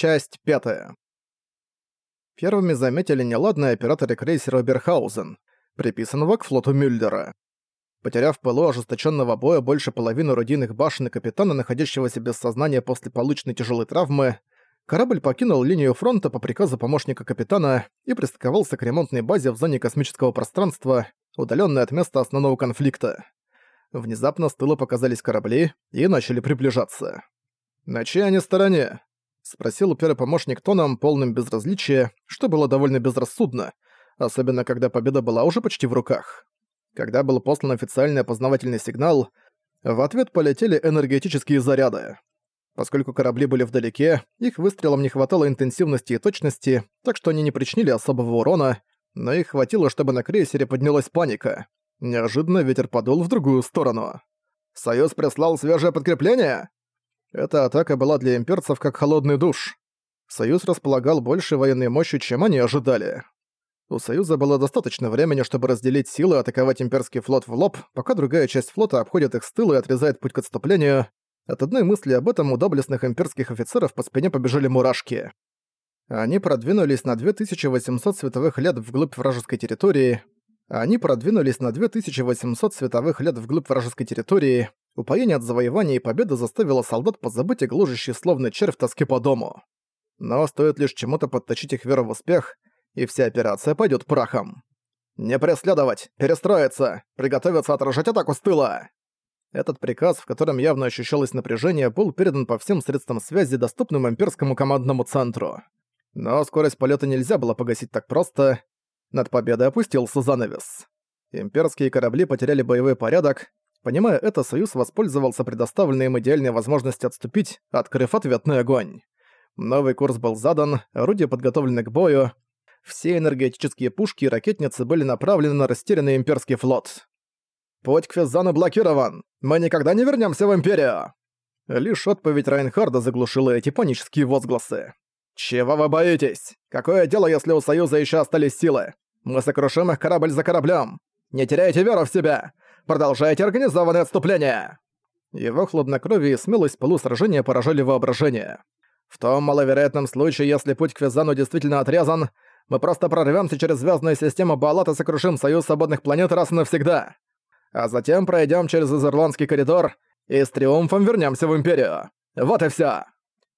Часть пятая. Первыми заметили неладные операторы крейсера Оберхаузен, приписанного к флоту Мюллера. Потеряв пылу ожесточенного боя больше половины орудийных башен и капитана, находящегося без сознания после полученной тяжелой травмы, корабль покинул линию фронта по приказу помощника капитана и пристыковался к ремонтной базе в зоне космического пространства, удаленной от места основного конфликта. Внезапно с тыла показались корабли и начали приближаться. «На чьей они стороне?» — спросил первый помощник тоном, полным безразличия, что было довольно безрассудно, особенно когда победа была уже почти в руках. Когда был послан официальный опознавательный сигнал, в ответ полетели энергетические заряды. Поскольку корабли были вдалеке, их выстрелам не хватало интенсивности и точности, так что они не причинили особого урона, но их хватило, чтобы на крейсере поднялась паника. Неожиданно ветер подул в другую сторону. «Союз прислал свежее подкрепление?» Эта атака была для имперцев как холодный душ. Союз располагал большей военной мощью, чем они ожидали. У Союза было достаточно времени, чтобы разделить силы и атаковать имперский флот в лоб, пока другая часть флота обходит их с тыла и отрезает путь к отступлению. От одной мысли об этом у доблестных имперских офицеров по спине побежали мурашки. Они продвинулись на 2800 световых лет вглубь вражеской территории. Они продвинулись на 2800 световых лет вглубь вражеской территории, Упоение от завоевания и победы заставило солдат позабыть о гложущей словно червь тоске по дому. Но стоит лишь чему-то подточить их веру в успех, и вся операция пойдет прахом. «Не преследовать! Перестроиться! Приготовиться отражать атаку с тыла!» Этот приказ, в котором явно ощущалось напряжение, был передан по всем средствам связи, доступным имперскому командному центру. Но скорость полета нельзя было погасить так просто. Над победой опустился занавес. Имперские корабли потеряли боевой порядок, Понимая это, Союз воспользовался предоставленной им идеальной возможностью отступить, открыв ответный огонь. Новый курс был задан, орудия подготовлены к бою. Все энергетические пушки и ракетницы были направлены на растерянный имперский флот. «Путь к Физану блокирован! Мы никогда не вернемся в Империю!» Лишь отповедь Райнхарда заглушила эти панические возгласы. «Чего вы боитесь? Какое дело, если у Союза еще остались силы? Мы сокрушим их корабль за кораблем! Не теряйте веру в себя! Продолжайте организованное отступление!» Его хладнокровие и смелость полусражения поражали воображение. В том маловероятном случае, если путь к Физану действительно отрезан, мы просто прорвемся через звездную систему Балат и сокрушим Союз Свободных Планет раз и навсегда. А затем пройдем через Изерландский коридор и с триумфом вернемся в Империю. Вот и все.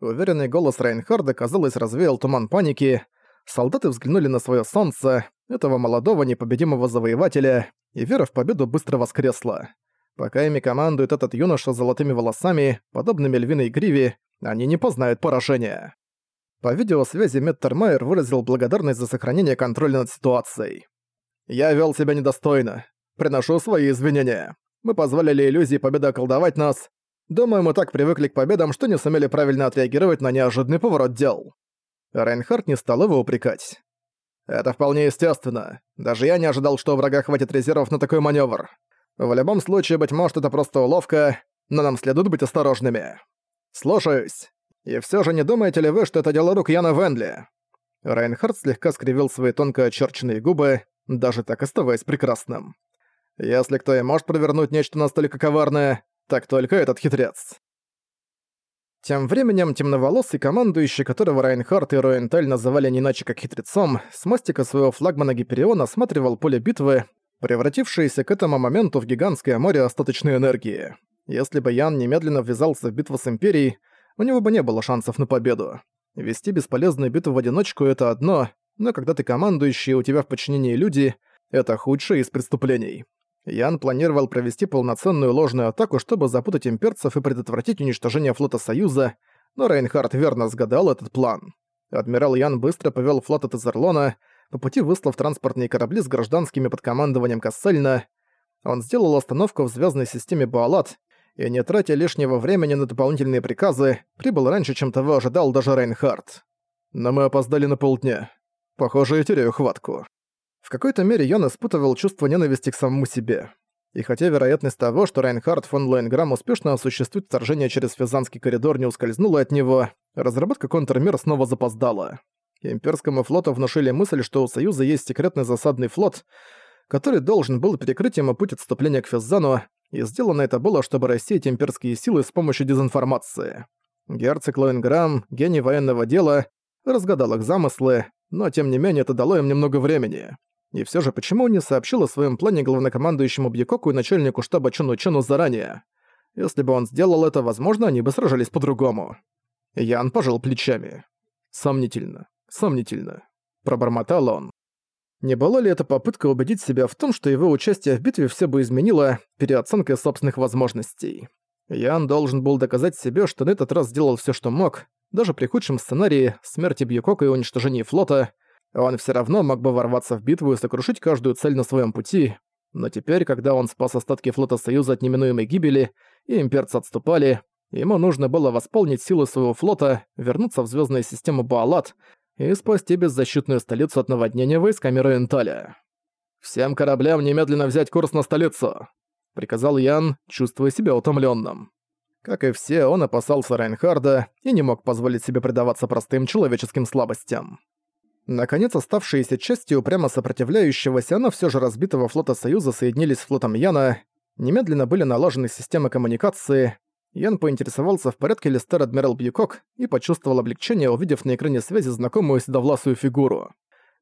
Уверенный голос Рейнхарда, казалось, развеял туман паники. Солдаты взглянули на свое солнце, этого молодого непобедимого завоевателя, и вера в победу быстро воскресла. Пока ими командует этот юноша с золотыми волосами, подобными львиной гриве, они не познают поражения. По видеосвязи Меттермайер выразил благодарность за сохранение контроля над ситуацией. «Я вел себя недостойно. Приношу свои извинения. Мы позволили иллюзии победы околдовать нас. Думаю, мы так привыкли к победам, что не сумели правильно отреагировать на неожиданный поворот дел». Рейнхард не стал его упрекать. Это вполне естественно. Даже я не ожидал, что у врага хватит резервов на такой маневр. В любом случае, быть может, это просто уловка, но нам следует быть осторожными. Слушаюсь. И все же не думаете ли вы, что это дело рук Яна Венли? Райнхард слегка скривил свои тонко очерченные губы, даже так оставаясь прекрасным. Если кто и может провернуть нечто настолько коварное, так только этот хитрец. Тем временем темноволосый командующий, которого Райнхард и Роенталь называли не иначе как хитрецом, с мостика своего флагмана Гипериона осматривал поле битвы, превратившееся к этому моменту в гигантское море остаточной энергии. Если бы Ян немедленно ввязался в битву с Империей, у него бы не было шансов на победу. Вести бесполезную битву в одиночку — это одно, но когда ты командующий у тебя в подчинении люди — это худшее из преступлений. Ян планировал провести полноценную ложную атаку, чтобы запутать имперцев и предотвратить уничтожение флота Союза, но Рейнхард верно сгадал этот план. Адмирал Ян быстро повел флот от Изерлона, по пути выслав транспортные корабли с гражданскими под командованием Кассельна. Он сделал остановку в звездной системе Буалат и, не тратя лишнего времени на дополнительные приказы, прибыл раньше, чем того ожидал даже Рейнхард. Но мы опоздали на полдня. Похоже, я теряю хватку. В какой-то мере Ян испытывал чувство ненависти к самому себе. И хотя вероятность того, что Райнхард фон Лоенграм успешно осуществит вторжение через Физанский коридор не ускользнула от него, разработка контрмер снова запоздала. Имперскому флоту внушили мысль, что у Союза есть секретный засадный флот, который должен был перекрыть ему путь отступления к Физану, и сделано это было, чтобы рассеять имперские силы с помощью дезинформации. Герцог Лоинграм, гений военного дела, разгадал их замыслы, но тем не менее это дало им немного времени. И все же почему он не сообщил о своем плане главнокомандующему Бьюкоку и начальнику штаба Чуну Чуну заранее? Если бы он сделал это, возможно, они бы сражались по-другому. Ян пожал плечами. Сомнительно, сомнительно. Пробормотал он. Не была ли это попытка убедить себя в том, что его участие в битве все бы изменило переоценкой собственных возможностей? Ян должен был доказать себе, что на этот раз сделал все, что мог, даже при худшем сценарии смерти Бьюкока и уничтожении флота, он все равно мог бы ворваться в битву и сокрушить каждую цель на своем пути, но теперь, когда он спас остатки флота Союза от неминуемой гибели, и имперцы отступали, ему нужно было восполнить силы своего флота, вернуться в звездную систему Буалат и спасти беззащитную столицу от наводнения войсками Роенталя. «Всем кораблям немедленно взять курс на столицу!» — приказал Ян, чувствуя себя утомленным. Как и все, он опасался Райнхарда и не мог позволить себе предаваться простым человеческим слабостям. Наконец, оставшиеся части упрямо сопротивляющегося, но все же разбитого флота Союза соединились с флотом Яна, немедленно были налажены системы коммуникации, Ян поинтересовался, в порядке ли стар адмирал Бьюкок, и почувствовал облегчение, увидев на экране связи знакомую седовласую фигуру.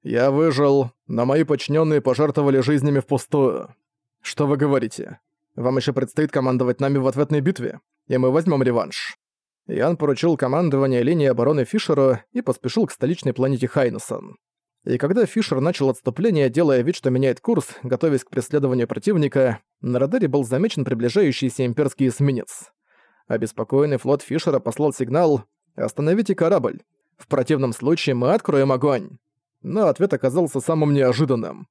«Я выжил, но мои подчиненные пожертвовали жизнями впустую. Что вы говорите? Вам еще предстоит командовать нами в ответной битве, и мы возьмем реванш». Ян поручил командование линии обороны Фишеру и поспешил к столичной планете Хайнесон. И когда Фишер начал отступление, делая вид, что меняет курс, готовясь к преследованию противника, на радаре был замечен приближающийся имперский эсминец. Обеспокоенный флот Фишера послал сигнал «Остановите корабль! В противном случае мы откроем огонь!» Но ответ оказался самым неожиданным.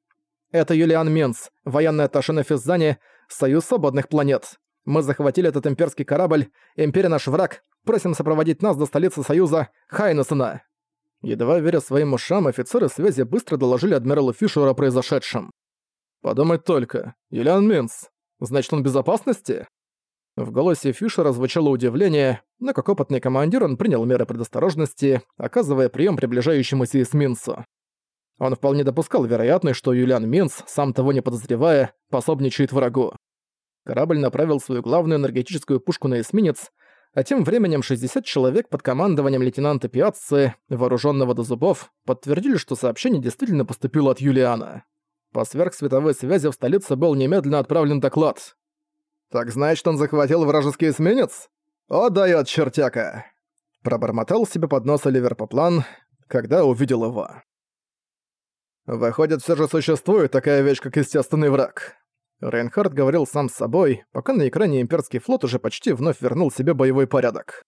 «Это Юлиан Минц, военный атташе на Физзане, Союз свободных планет. Мы захватили этот имперский корабль, Империя наш враг, просим сопроводить нас до столицы Союза, Хайнесена». Едва веря своим ушам, офицеры связи быстро доложили адмиралу Фишеру о произошедшем. «Подумать только, Юлиан Минц, значит он в безопасности?» В голосе Фишера звучало удивление, но как опытный командир он принял меры предосторожности, оказывая прием приближающемуся эсминцу. Он вполне допускал вероятность, что Юлиан Минц, сам того не подозревая, пособничает врагу. Корабль направил свою главную энергетическую пушку на эсминец, а тем временем 60 человек под командованием лейтенанта Пиацци, вооруженного до зубов, подтвердили, что сообщение действительно поступило от Юлиана. По сверхсветовой связи в столице был немедленно отправлен доклад. «Так значит, он захватил вражеский эсминец? О, даёт чертяка!» Пробормотал себе под нос Оливер Поплан, когда увидел его. «Выходит, все же существует такая вещь, как естественный враг». Рейнхард говорил сам с собой, пока на экране имперский флот уже почти вновь вернул себе боевой порядок.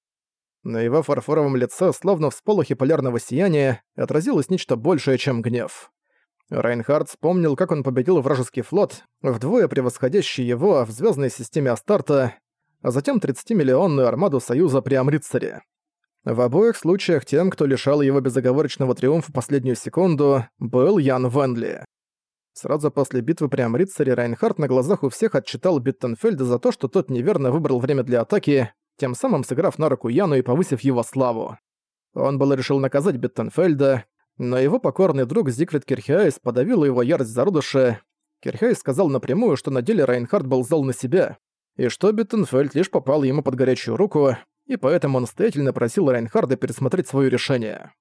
На его фарфоровом лице, словно в сполохе полярного сияния, отразилось нечто большее, чем гнев. Райнхард вспомнил, как он победил вражеский флот, вдвое превосходящий его в звездной системе Астарта, а затем 30-миллионную армаду Союза при Амрицаре. В обоих случаях тем, кто лишал его безоговорочного триумфа последнюю секунду, был Ян Венли. Сразу после битвы при Амрицаре Райнхард на глазах у всех отчитал Биттенфельда за то, что тот неверно выбрал время для атаки, тем самым сыграв на руку Яну и повысив его славу. Он был решил наказать Биттенфельда, но его покорный друг Зигфрид Кирхиайс подавил его ярость зародыша. Кирхиайс сказал напрямую, что на деле Райнхард был зол на себя, и что Биттенфельд лишь попал ему под горячую руку, и поэтому он настоятельно просил Райнхарда пересмотреть свое решение.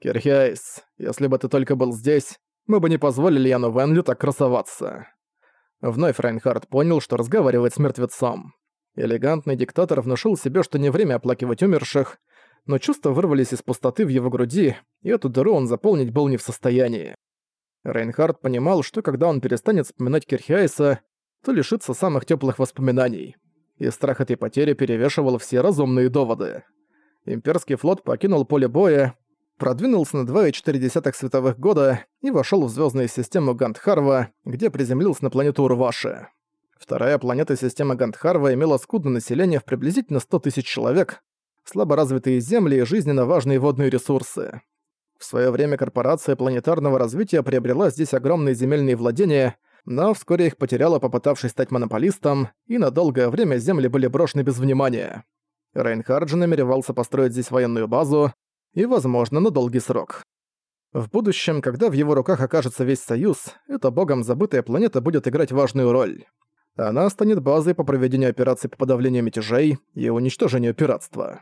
«Кирхиайс, если бы ты только был здесь, мы бы не позволили Яну Венлю так красоваться». Вновь Райнхард понял, что разговаривает с мертвецом. Элегантный диктатор внушил себе, что не время оплакивать умерших, но чувства вырвались из пустоты в его груди, и эту дыру он заполнить был не в состоянии. Рейнхард понимал, что когда он перестанет вспоминать Кирхиайса, то лишится самых теплых воспоминаний, и страх этой потери перевешивал все разумные доводы. Имперский флот покинул поле боя, продвинулся на 2,4 световых года и вошел в звездную систему Гандхарва, где приземлился на планету Урваши. Вторая планета системы Гандхарва имела скудное население в приблизительно 100 тысяч человек, слаборазвитые земли и жизненно важные водные ресурсы. В свое время корпорация планетарного развития приобрела здесь огромные земельные владения, но вскоре их потеряла, попытавшись стать монополистом, и на долгое время земли были брошены без внимания. Рейнхард же намеревался построить здесь военную базу, и, возможно, на долгий срок. В будущем, когда в его руках окажется весь Союз, эта богом забытая планета будет играть важную роль. Она станет базой по проведению операций по подавлению мятежей и уничтожению пиратства.